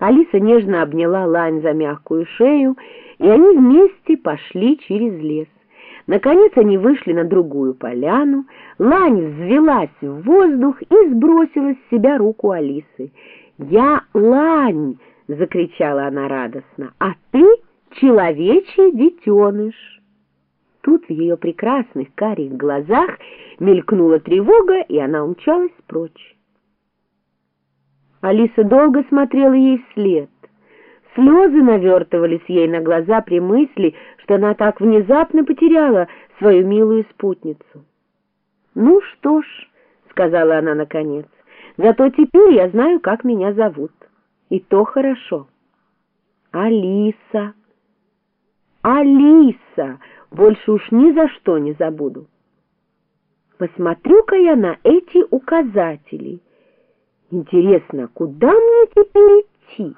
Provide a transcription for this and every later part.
Алиса нежно обняла Лань за мягкую шею, и они вместе пошли через лес. Наконец они вышли на другую поляну, Лань взвелась в воздух и сбросила с себя руку Алисы. «Я Лань!» — закричала она радостно. «А ты человечий детеныш!» Тут в ее прекрасных карих глазах мелькнула тревога, и она умчалась прочь. Алиса долго смотрела ей вслед. Слезы навертывались ей на глаза при мысли, что она так внезапно потеряла свою милую спутницу. «Ну что ж», — сказала она наконец, — «зато теперь я знаю, как меня зовут. И то хорошо». «Алиса! Алиса! Больше уж ни за что не забуду. Посмотрю-ка я на эти указатели». Интересно, куда мне теперь идти?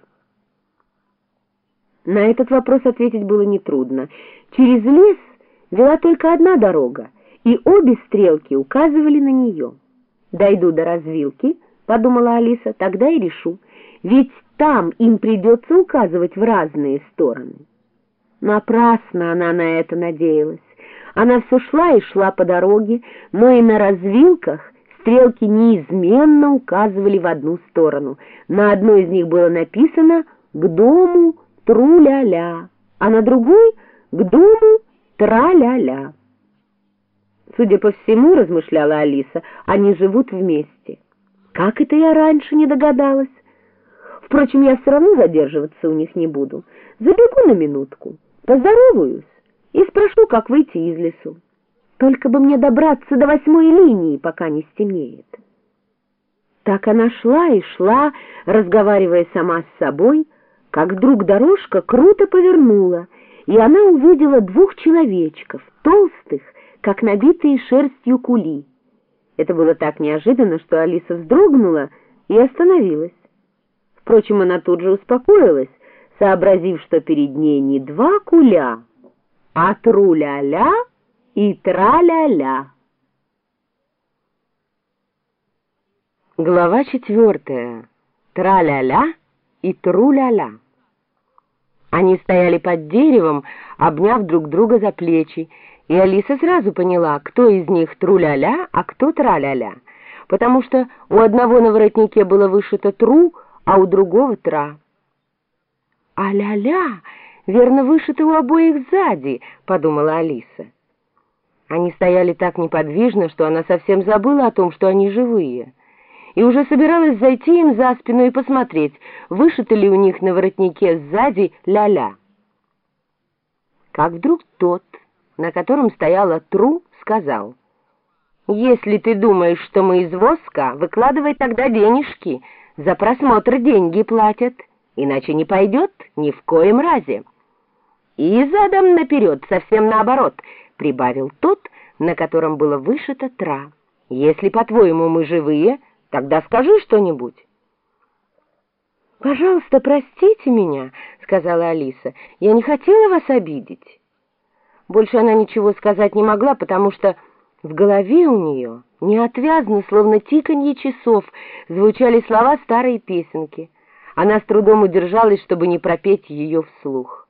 На этот вопрос ответить было нетрудно. Через лес вела только одна дорога, и обе стрелки указывали на нее. «Дойду до развилки», — подумала Алиса, — «тогда и решу, ведь там им придется указывать в разные стороны». Напрасно она на это надеялась. Она все шла и шла по дороге, но и на развилках Стрелки неизменно указывали в одну сторону. На одной из них было написано «К дому тру-ля-ля», а на другой «К дому тра-ля-ля». Судя по всему, размышляла Алиса, они живут вместе. Как это я раньше не догадалась? Впрочем, я все равно задерживаться у них не буду. Забегу на минутку, поздороваюсь и спрошу, как выйти из лесу. Только бы мне добраться до восьмой линии, пока не стемнеет. Так она шла и шла, разговаривая сама с собой, как вдруг дорожка круто повернула, и она увидела двух человечков, толстых, как набитые шерстью кули. Это было так неожиданно, что Алиса вздрогнула и остановилась. Впрочем, она тут же успокоилась, сообразив, что перед ней не два куля, а тру-ля-ля и тра-ля-ля. Глава четвертая. Тра-ля-ля и тру-ля-ля. Они стояли под деревом, обняв друг друга за плечи, и Алиса сразу поняла, кто из них тру-ля-ля, а кто тра-ля-ля, потому что у одного на воротнике было вышито тру, а у другого тра. «А ля-ля, верно, вышито у обоих сзади», — подумала Алиса. Они стояли так неподвижно, что она совсем забыла о том, что они живые, и уже собиралась зайти им за спину и посмотреть, вышито ли у них на воротнике сзади ля-ля. Как вдруг тот, на котором стояла Тру, сказал, «Если ты думаешь, что мы из воска, выкладывай тогда денежки, за просмотр деньги платят, иначе не пойдет ни в коем разе». И задом наперед, совсем наоборот — прибавил тот, на котором было вышито «тра». «Если, по-твоему, мы живые, тогда скажи что-нибудь». «Пожалуйста, простите меня», — сказала Алиса. «Я не хотела вас обидеть». Больше она ничего сказать не могла, потому что в голове у нее неотвязно, словно тиканье часов, звучали слова старой песенки. Она с трудом удержалась, чтобы не пропеть ее вслух.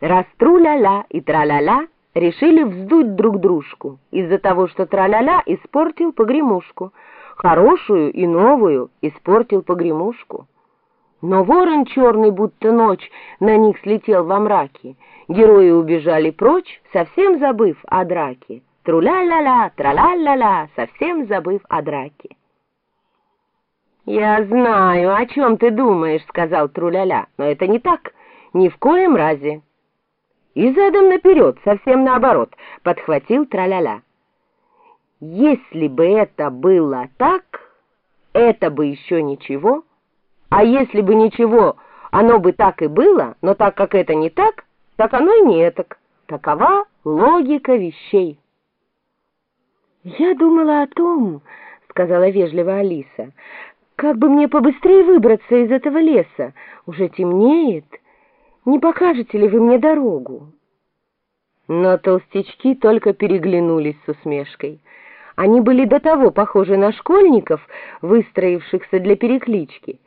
«Растру-ля-ля и тра-ля-ля» решили вздуть друг дружку из-за того, что траля-ля испортил погремушку, хорошую и новую испортил погремушку. Но ворон черный, будто ночь, на них слетел во мраке. Герои убежали прочь, совсем забыв о драке. Труля-ля-ля, траля-ля-ля, совсем забыв о драке. «Я знаю, о чем ты думаешь», — сказал Труля-ля, — «но это не так, ни в коем разе». И задом наперед, совсем наоборот, подхватил траля-ля. Если бы это было так, это бы еще ничего, а если бы ничего, оно бы так и было, но так как это не так, так оно и не так. Такова логика вещей. «Я думала о том, — сказала вежливо Алиса, — как бы мне побыстрее выбраться из этого леса. Уже темнеет». Не покажете ли вы мне дорогу?» Но толстячки только переглянулись с усмешкой. Они были до того похожи на школьников, выстроившихся для переклички,